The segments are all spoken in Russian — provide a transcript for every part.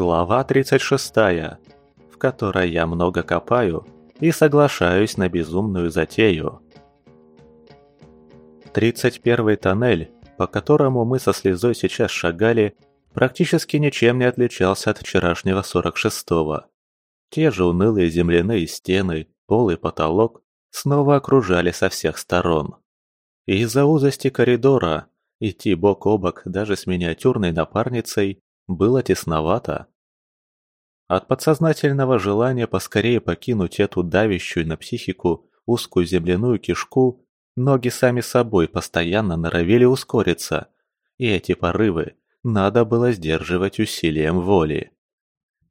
Глава 36, в которой я много копаю и соглашаюсь на безумную затею. 31 тоннель, по которому мы со слезой сейчас шагали, практически ничем не отличался от вчерашнего 46-го. Те же унылые земляные стены, пол и потолок снова окружали со всех сторон. Из-за узости коридора идти бок о бок даже с миниатюрной напарницей было тесновато. От подсознательного желания поскорее покинуть эту давящую на психику узкую земляную кишку ноги сами собой постоянно норовили ускориться, и эти порывы надо было сдерживать усилием воли.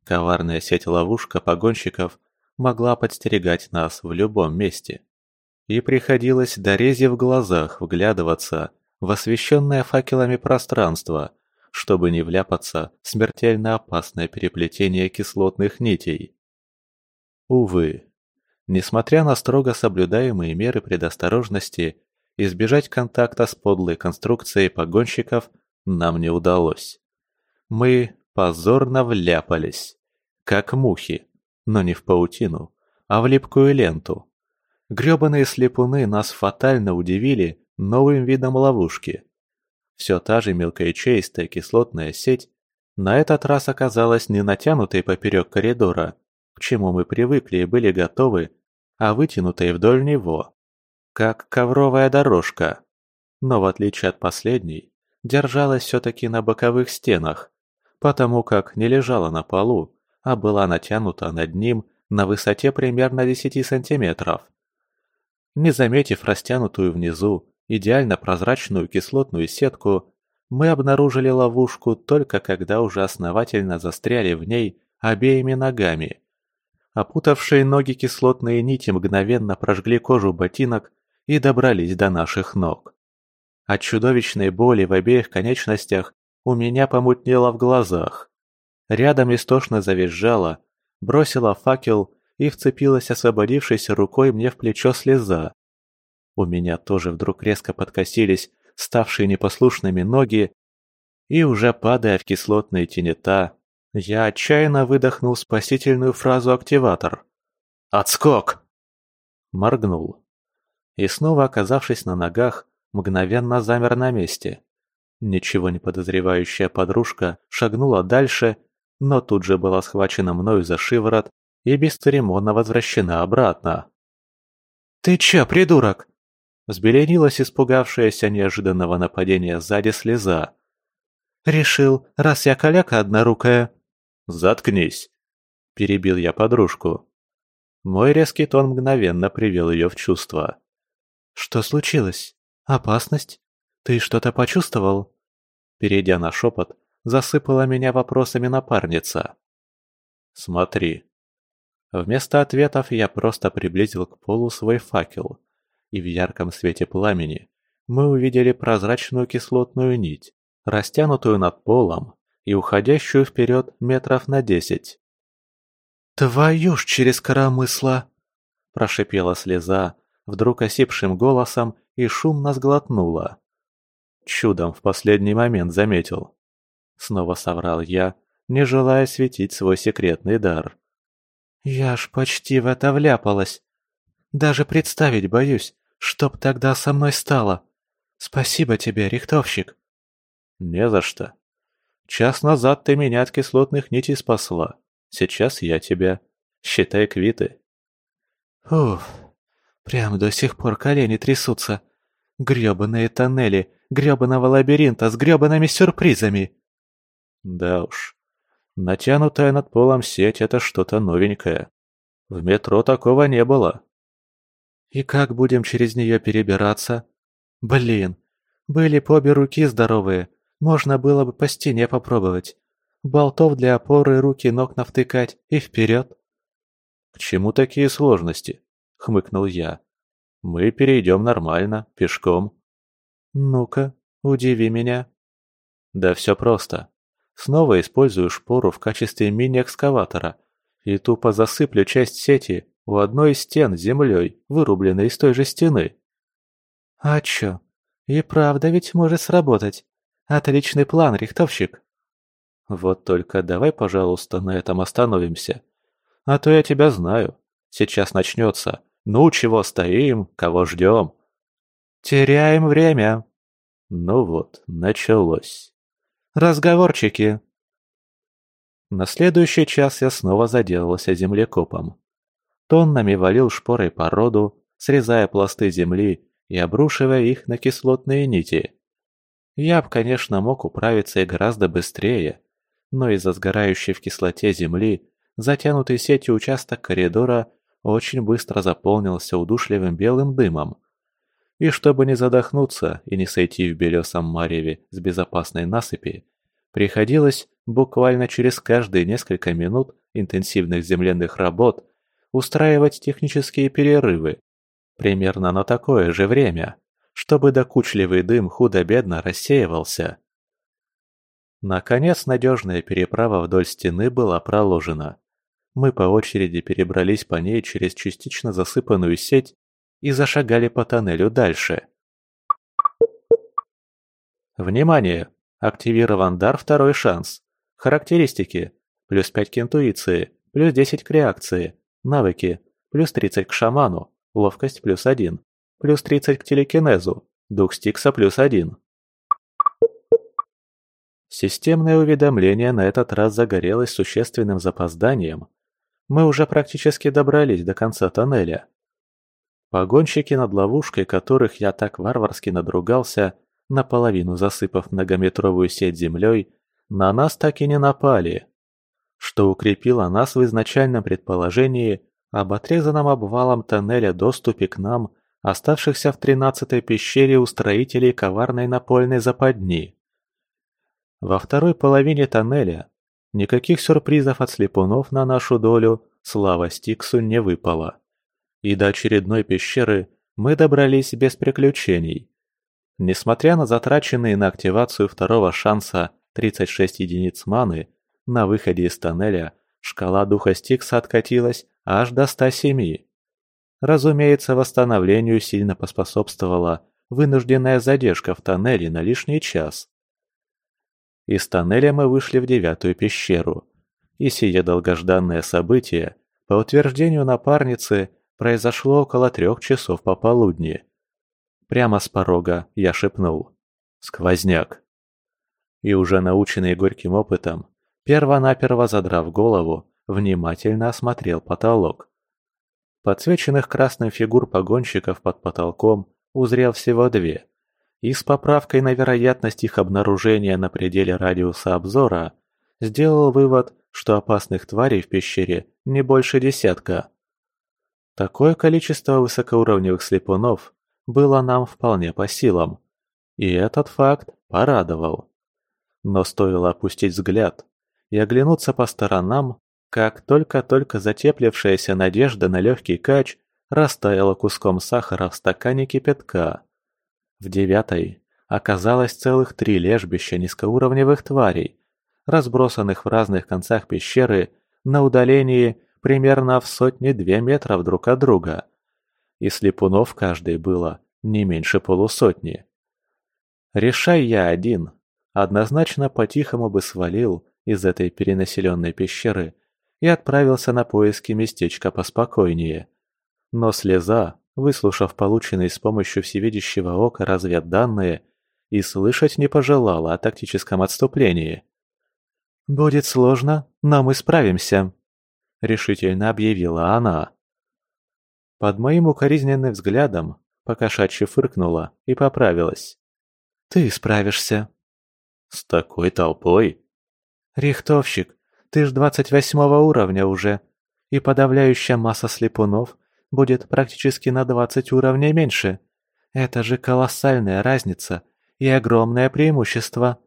Коварная сеть-ловушка погонщиков могла подстерегать нас в любом месте. И приходилось, дорезив в глазах, вглядываться в освещенное факелами пространство, чтобы не вляпаться в смертельно опасное переплетение кислотных нитей. Увы, несмотря на строго соблюдаемые меры предосторожности, избежать контакта с подлой конструкцией погонщиков нам не удалось. Мы позорно вляпались, как мухи, но не в паутину, а в липкую ленту. Грёбаные слепуны нас фатально удивили новым видом ловушки. Все та же мелкоячеистая кислотная сеть на этот раз оказалась не натянутой поперек коридора, к чему мы привыкли и были готовы, а вытянутой вдоль него, как ковровая дорожка. Но в отличие от последней, держалась все-таки на боковых стенах, потому как не лежала на полу, а была натянута над ним на высоте примерно 10 сантиметров. Не заметив растянутую внизу, идеально прозрачную кислотную сетку, мы обнаружили ловушку только когда уже основательно застряли в ней обеими ногами. Опутавшие ноги кислотные нити мгновенно прожгли кожу ботинок и добрались до наших ног. От чудовищной боли в обеих конечностях у меня помутнело в глазах. Рядом истошно завизжала, бросила факел и вцепилась освободившейся рукой мне в плечо слеза. У меня тоже вдруг резко подкосились ставшие непослушными ноги, и уже падая в кислотные тенета, я отчаянно выдохнул спасительную фразу «активатор». «Отскок!» Моргнул. И снова оказавшись на ногах, мгновенно замер на месте. Ничего не подозревающая подружка шагнула дальше, но тут же была схвачена мною за шиворот и бесцеремонно возвращена обратно. «Ты чё, придурок?» Взбеленилась испугавшаяся неожиданного нападения сзади слеза. «Решил, раз я каляка однорукая...» «Заткнись!» – перебил я подружку. Мой резкий тон мгновенно привел ее в чувство. «Что случилось? Опасность? Ты что-то почувствовал?» Перейдя на шепот, засыпала меня вопросами напарница. «Смотри». Вместо ответов я просто приблизил к полу свой факел и в ярком свете пламени мы увидели прозрачную кислотную нить, растянутую над полом и уходящую вперед метров на десять. «Твою ж через коромысла!» – прошипела слеза, вдруг осипшим голосом и шумно сглотнула. Чудом в последний момент заметил. Снова соврал я, не желая светить свой секретный дар. «Я ж почти в это вляпалась. Даже представить боюсь, что б тогда со мной стало. Спасибо тебе, рихтовщик. Не за что. Час назад ты меня от кислотных нитей спасла. Сейчас я тебя. Считай квиты. Уф, прям до сих пор колени трясутся. Грёбаные тоннели, грёбаного лабиринта с грёбаными сюрпризами. Да уж, натянутая над полом сеть — это что-то новенькое. В метро такого не было. И как будем через нее перебираться? Блин, были по обе руки здоровые, можно было бы по стене попробовать. Болтов для опоры руки ног навтыкать и вперед. К чему такие сложности? Хмыкнул я. Мы перейдем нормально, пешком. Ну-ка, удиви меня. Да все просто. Снова использую шпору в качестве мини-экскаватора и тупо засыплю часть сети у одной из стен землей, вырубленной из той же стены. А чё? И правда ведь может сработать. Отличный план, рихтовщик. Вот только давай, пожалуйста, на этом остановимся. А то я тебя знаю. Сейчас начнется. Ну, чего стоим, кого ждем? Теряем время. Ну вот, началось. Разговорчики. На следующий час я снова заделался землекопом. Тоннами валил шпорой породу, срезая пласты земли и обрушивая их на кислотные нити. Я б, конечно, мог управиться и гораздо быстрее, но из-за сгорающей в кислоте земли затянутый сетью участок коридора очень быстро заполнился удушливым белым дымом. И чтобы не задохнуться и не сойти в белесом мареве с безопасной насыпи, приходилось буквально через каждые несколько минут интенсивных земляных работ устраивать технические перерывы, примерно на такое же время, чтобы докучливый дым худо-бедно рассеивался. Наконец надежная переправа вдоль стены была проложена. Мы по очереди перебрались по ней через частично засыпанную сеть и зашагали по тоннелю дальше. Внимание! Активирован дар «Второй шанс». Характеристики. Плюс 5 к интуиции, плюс 10 к реакции. Навыки. Плюс 30 к шаману, ловкость плюс 1. Плюс 30 к телекинезу, дух Стикса плюс 1. Системное уведомление на этот раз загорелось существенным запозданием. Мы уже практически добрались до конца тоннеля. Погонщики над ловушкой, которых я так варварски надругался, наполовину засыпав многометровую сеть землей, на нас так и не напали. Что укрепило нас в изначальном предположении об отрезанном обвалом тоннеля доступе к нам, оставшихся в тринадцатой пещере у строителей коварной напольной западни. Во второй половине тоннеля никаких сюрпризов от слепунов на нашу долю, слава Стиксу, не выпало. И до очередной пещеры мы добрались без приключений. Несмотря на затраченные на активацию второго шанса 36 единиц маны, на выходе из тоннеля шкала духа Стикса откатилась аж до 107. Разумеется, восстановлению сильно поспособствовала вынужденная задержка в тоннеле на лишний час. Из тоннеля мы вышли в девятую пещеру. И сие долгожданное событие, по утверждению напарницы, произошло около трех часов пополудни. Прямо с порога я шепнул «Сквозняк». И уже наученный горьким опытом, первонаперво задрав голову, внимательно осмотрел потолок. Подсвеченных красным фигур погонщиков под потолком узрел всего две – и с поправкой на вероятность их обнаружения на пределе радиуса обзора сделал вывод, что опасных тварей в пещере не больше десятка. Такое количество высокоуровневых слепунов было нам вполне по силам, и этот факт порадовал. Но стоило опустить взгляд и оглянуться по сторонам, как только-только затеплившаяся надежда на легкий кач растаяла куском сахара в стакане кипятка. В девятой оказалось целых три лежбища низкоуровневых тварей, разбросанных в разных концах пещеры на удалении примерно в сотни-две метров друг от друга. И слепунов каждой было не меньше полусотни. Решай я один, однозначно по-тихому бы свалил из этой перенаселенной пещеры и отправился на поиски местечка поспокойнее. Но слеза выслушав полученные с помощью всевидящего ока разведданные, и слышать не пожелала о тактическом отступлении. «Будет сложно, но мы справимся», — решительно объявила она. Под моим укоризненным взглядом покошачьи фыркнула и поправилась. «Ты справишься». «С такой толпой?» «Рихтовщик, ты ж двадцать восьмого уровня уже, и подавляющая масса слепунов будет практически на 20 уровней меньше. Это же колоссальная разница и огромное преимущество.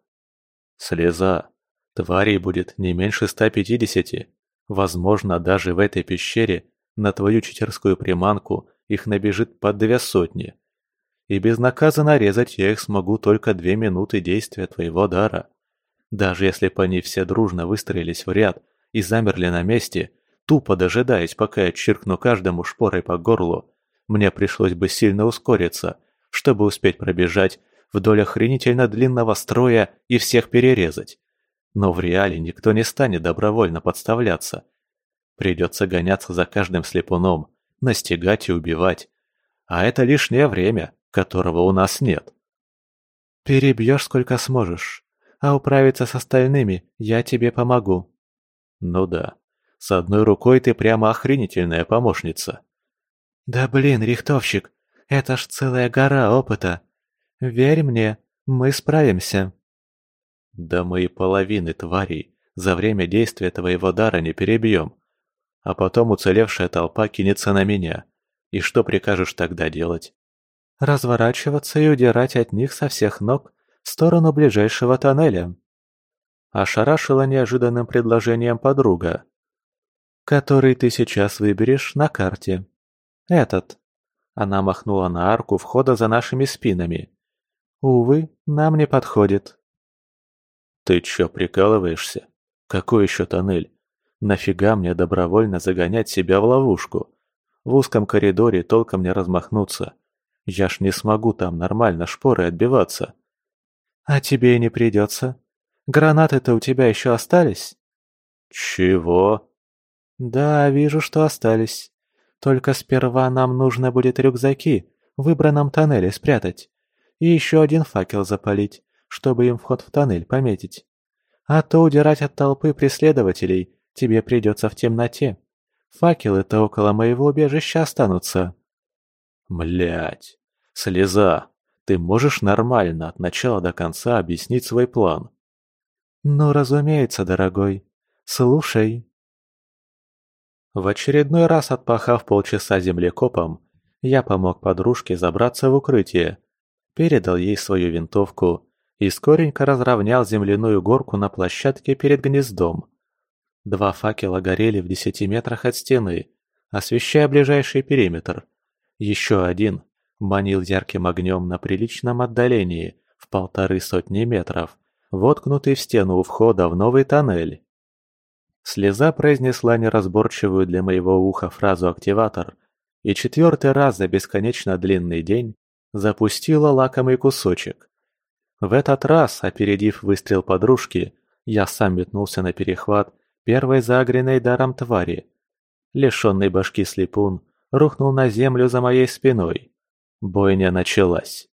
Слеза. Тварей будет не меньше 150. Возможно, даже в этой пещере на твою читерскую приманку их набежит под две сотни. И безнаказанно резать я их смогу только две минуты действия твоего дара. Даже если бы они все дружно выстроились в ряд и замерли на месте, тупо дожидаясь, пока я чиркну каждому шпорой по горлу, мне пришлось бы сильно ускориться, чтобы успеть пробежать вдоль охренительно длинного строя и всех перерезать. Но в реале никто не станет добровольно подставляться. Придется гоняться за каждым слепуном, настигать и убивать. А это лишнее время, которого у нас нет. Перебьешь сколько сможешь, а управиться с остальными я тебе помогу. Ну да, с одной рукой ты прямо охренительная помощница. Да блин, рихтовщик, это ж целая гора опыта. Верь мне, мы справимся. Да мы и половины тварей за время действия твоего дара не перебьем. А потом уцелевшая толпа кинется на меня. И что прикажешь тогда делать? разворачиваться и удирать от них со всех ног в сторону ближайшего тоннеля. Ошарашила неожиданным предложением подруга. «Который ты сейчас выберешь на карте. Этот». Она махнула на арку входа за нашими спинами. «Увы, нам не подходит». «Ты чё, прикалываешься? Какой еще тоннель? Нафига мне добровольно загонять себя в ловушку? В узком коридоре толком не размахнуться. Я ж не смогу там нормально шпоры отбиваться. А тебе и не придется. Гранаты-то у тебя еще остались? Чего? Да, вижу, что остались. Только сперва нам нужно будет рюкзаки в выбранном тоннеле спрятать. И еще один факел запалить, чтобы им вход в тоннель пометить. А то удирать от толпы преследователей тебе придется в темноте. Факелы-то около моего убежища останутся. Млять. Слеза. Ты можешь нормально от начала до конца объяснить свой план? Ну, разумеется, дорогой. Слушай. В очередной раз отпахав полчаса землекопом, я помог подружке забраться в укрытие, передал ей свою винтовку и скоренько разровнял земляную горку на площадке перед гнездом. Два факела горели в десяти метрах от стены, освещая ближайший периметр – еще один манил ярким огнем на приличном отдалении, в полторы сотни метров, воткнутый в стену у входа в новый тоннель. Слеза произнесла неразборчивую для моего уха фразу «активатор» и четвертый раз за бесконечно длинный день запустила лакомый кусочек. В этот раз, опередив выстрел подружки, я сам метнулся на перехват первой загренной даром твари. Лишенный башки слепун рухнул на землю за моей спиной. Бойня началась.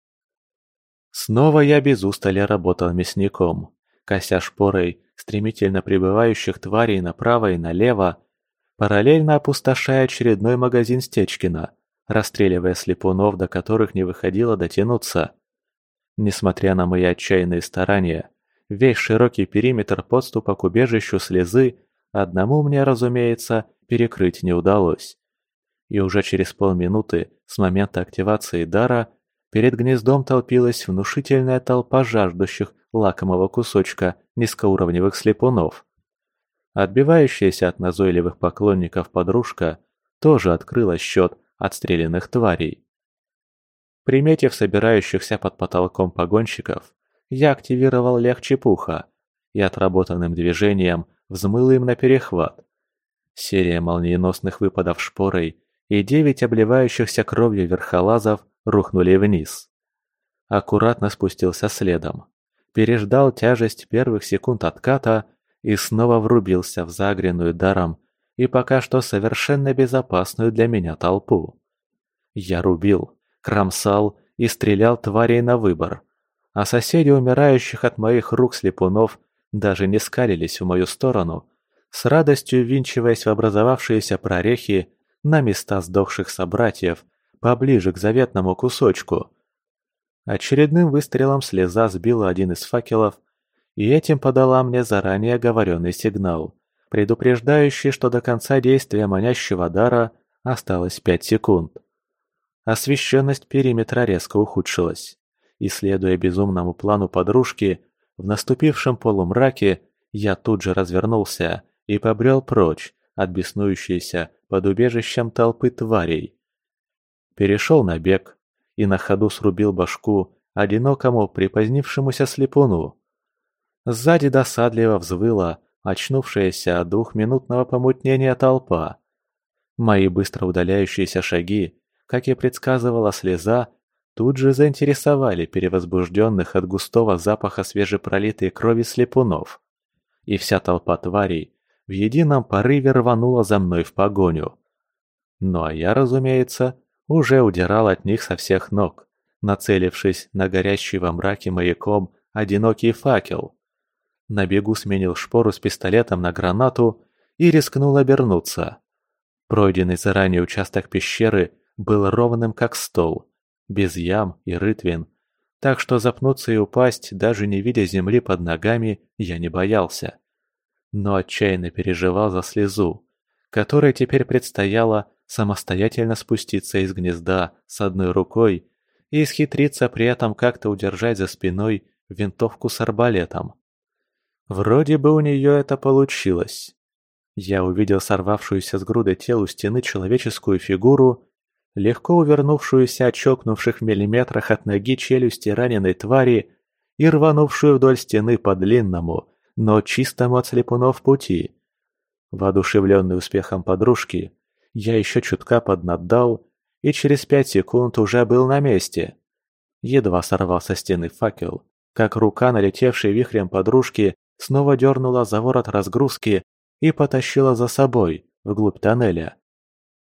Снова я без устали работал мясником, кося шпорой стремительно прибывающих тварей направо и налево, параллельно опустошая очередной магазин Стечкина, расстреливая слепунов, до которых не выходило дотянуться. Несмотря на мои отчаянные старания, весь широкий периметр подступа к убежищу слезы одному мне, разумеется, перекрыть не удалось и уже через полминуты с момента активации дара перед гнездом толпилась внушительная толпа жаждущих лакомого кусочка низкоуровневых слепунов. Отбивающаяся от назойливых поклонников подружка тоже открыла счет отстрелянных тварей. Приметив собирающихся под потолком погонщиков, я активировал легче пуха и отработанным движением взмыл им на перехват. Серия молниеносных выпадов шпорой и девять обливающихся кровью верхолазов рухнули вниз. Аккуратно спустился следом, переждал тяжесть первых секунд отката и снова врубился в загренную даром и пока что совершенно безопасную для меня толпу. Я рубил, кромсал и стрелял тварей на выбор, а соседи умирающих от моих рук слепунов даже не скалились в мою сторону, с радостью винчиваясь в образовавшиеся прорехи на места сдохших собратьев, поближе к заветному кусочку. Очередным выстрелом слеза сбила один из факелов, и этим подала мне заранее оговоренный сигнал, предупреждающий, что до конца действия манящего дара осталось пять секунд. Освещенность периметра резко ухудшилась, и, следуя безумному плану подружки, в наступившем полумраке я тут же развернулся и побрел прочь от беснующейся под убежищем толпы тварей. Перешел на бег и на ходу срубил башку одинокому припозднившемуся слепуну. Сзади досадливо взвыла очнувшаяся от двухминутного помутнения толпа. Мои быстро удаляющиеся шаги, как и предсказывала слеза, тут же заинтересовали перевозбужденных от густого запаха свежепролитой крови слепунов. и вся толпа тварей в едином порыве рванула за мной в погоню. Ну а я, разумеется, уже удирал от них со всех ног, нацелившись на горящий во мраке маяком одинокий факел. На бегу сменил шпору с пистолетом на гранату и рискнул обернуться. Пройденный заранее участок пещеры был ровным как стол, без ям и рытвин, так что запнуться и упасть, даже не видя земли под ногами, я не боялся. Но отчаянно переживал за слезу, которой теперь предстояло самостоятельно спуститься из гнезда с одной рукой и исхитриться при этом как-то удержать за спиной винтовку с арбалетом. Вроде бы у нее это получилось. Я увидел сорвавшуюся с груды тел у стены человеческую фигуру, легко увернувшуюся от чокнувших в миллиметрах от ноги челюсти раненой твари и рванувшую вдоль стены по длинному, но чистому от слепунов пути. Воодушевленный успехом подружки, я еще чутка поднаддал и через пять секунд уже был на месте. Едва сорвал со стены факел, как рука, налетевшей вихрем подружки, снова дернула за ворот разгрузки и потащила за собой, вглубь тоннеля.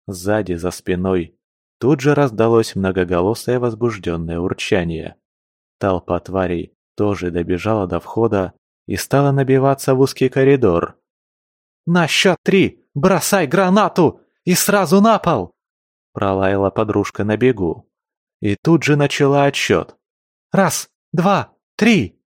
Сзади, за спиной, тут же раздалось многоголосое возбужденное урчание. Толпа тварей тоже добежала до входа и стала набиваться в узкий коридор. «На счет три! Бросай гранату! И сразу на пол!» Пролаяла подружка на бегу. И тут же начала отсчет. «Раз, два, три!»